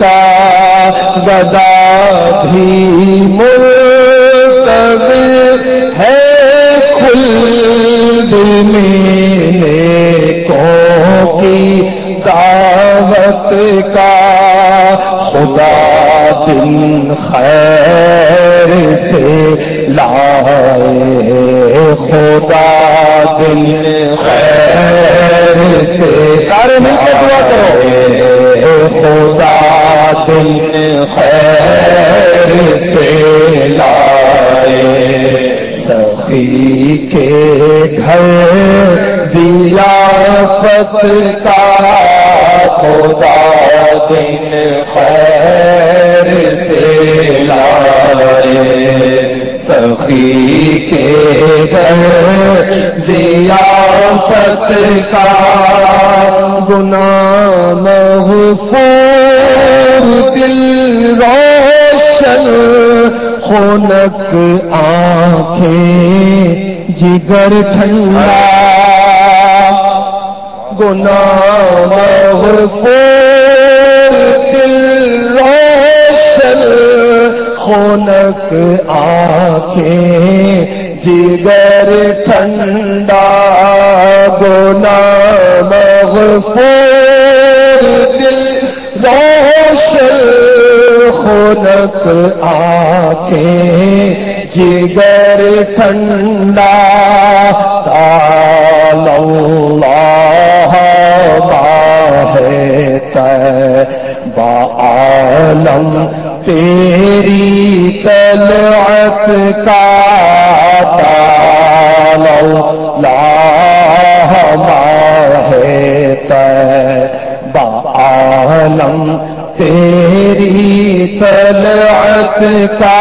کا گدا بھی ملتب ہے خلد میں کو کی دعوت کا۔ خدا دن خیر سے لائے خدا دن خیر سے سارے مل کے دعا کرو۔ خدا دن خیر سے لائے۔ سخی کے گھر ضیافت کا خدا دن خیر سے لائے۔ سخی کے گھر ضیافت کا گنا محفوظ دل روشن خونک آنکھیں جگر ٹھنڈا۔ گنا محفوظ دل روشن خونک آنکھیں جگر ٹھنڈا۔ گنا محفوظ دل روشن خونک آنکھیں جگر ٹھنڈا تال اللہ ہے با عالم تیری طلعت کا تال طلعت کا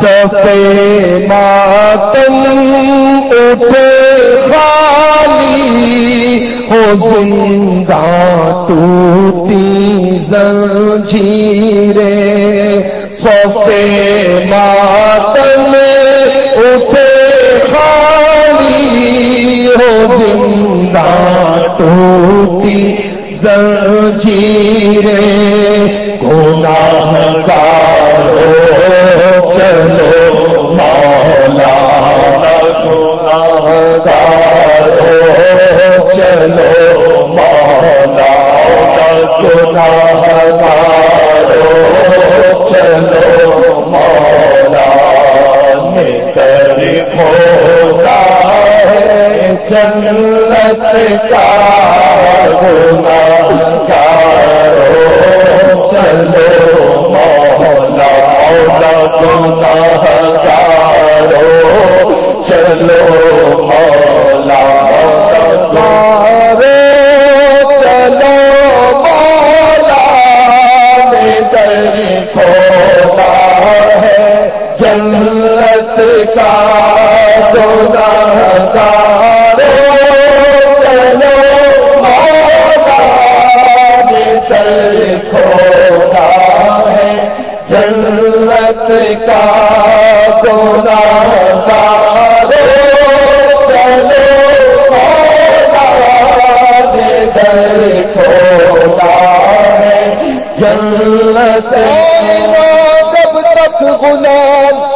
سفے ماتم اٹھے خالی ہو زندہ ٹوٹی زنجیرے سفے ماتم کا چلو، مولا جی در ہے۔ جنت کا گناہ گارو چلو، مولا جی در ہے۔ جنت جب تک غلام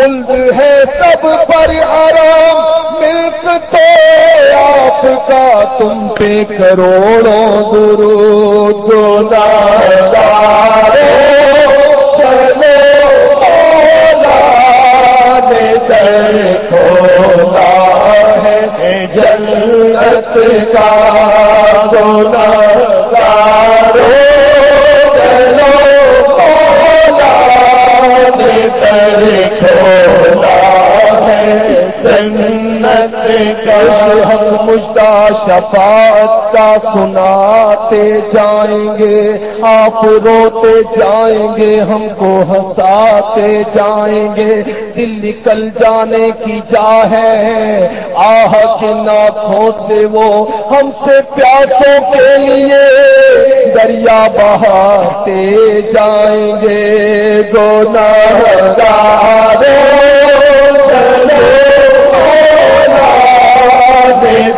خلد ہے سب پر آرام، ملک تو آپ کا تم پہ کروڑوں درود گناہگار چلو اولاد در کھولا ہے جنت کا گناہگار چلو اولاد در کھولا کش ہم مجدہ شفاعت کا سناتے جائیں گے، آپ روتے جائیں گے، ہم کو ہنساتے جائیں گے۔ دل نکل جانے کی جا ہے، آہ کے ناکھوں سے وہ ہم سے پیاسوں کے لیے دریا بہاتے جائیں گے۔ گناہگار چلو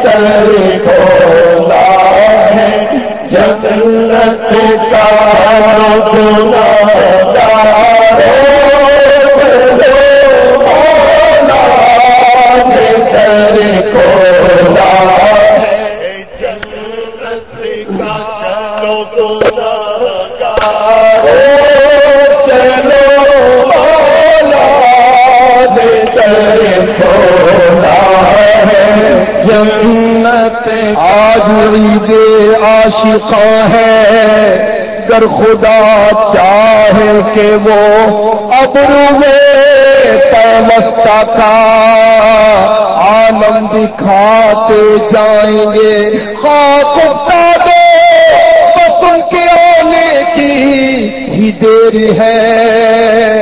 اولاد در عاشقاں ہے۔ گر خدا چاہے کہ وہ ابرو میں پیمستہ کا عالم دکھاتے جائیں گے۔ خاک دو بس ان کے آنے کی ہی دیر ہے۔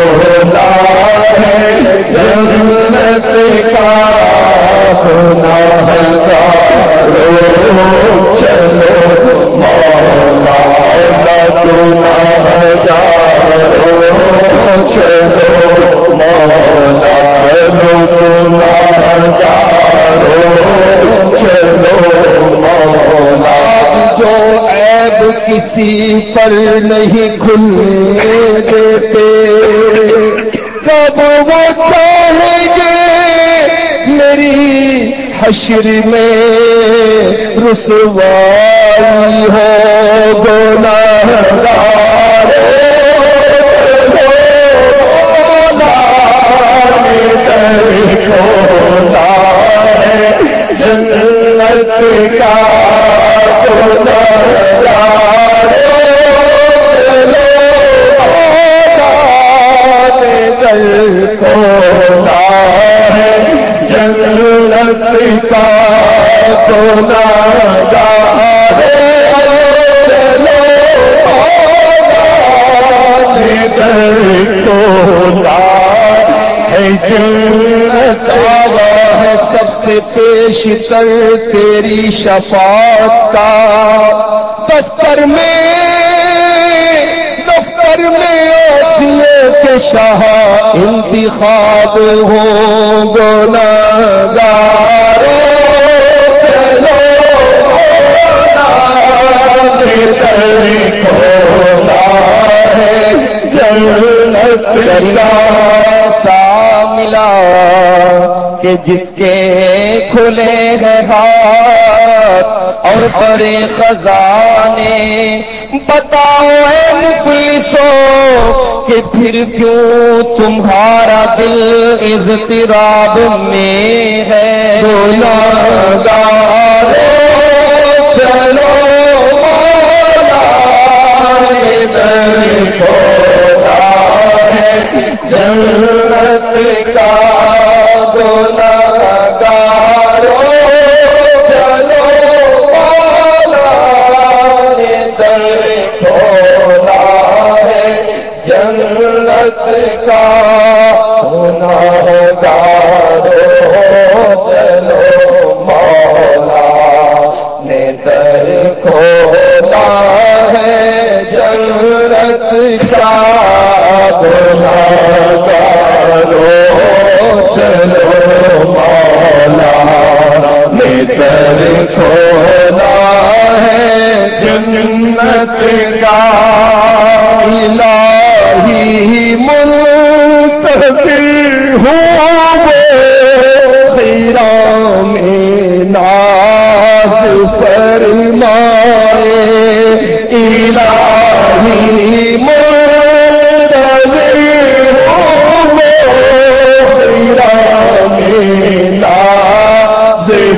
کسی پر نہیں کھلنے دیتے۔ کب وہ چاہیں گے میری حشر میں رسوائی ہو؟ پیش کر تیری شفاعت کا۔ دفتر میں دفتر میں کے شاہ انتخاب ہو گونا گار سا ملا کہ جس کے کھلے ہیں ہاتھ اور بڑے خزانے، بتاؤ اے مفلسو کہ پھر کیوں تمہارا دل اضطراب میں ہے؟ گار چلو جنت کا کھوتا ہے جنت کا چلو مالا تر کھوتا ہے جنت کا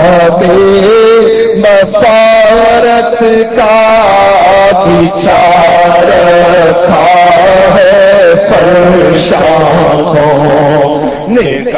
فرشاں مسارت کا بچار رکھا ہے فرشاں کو نیک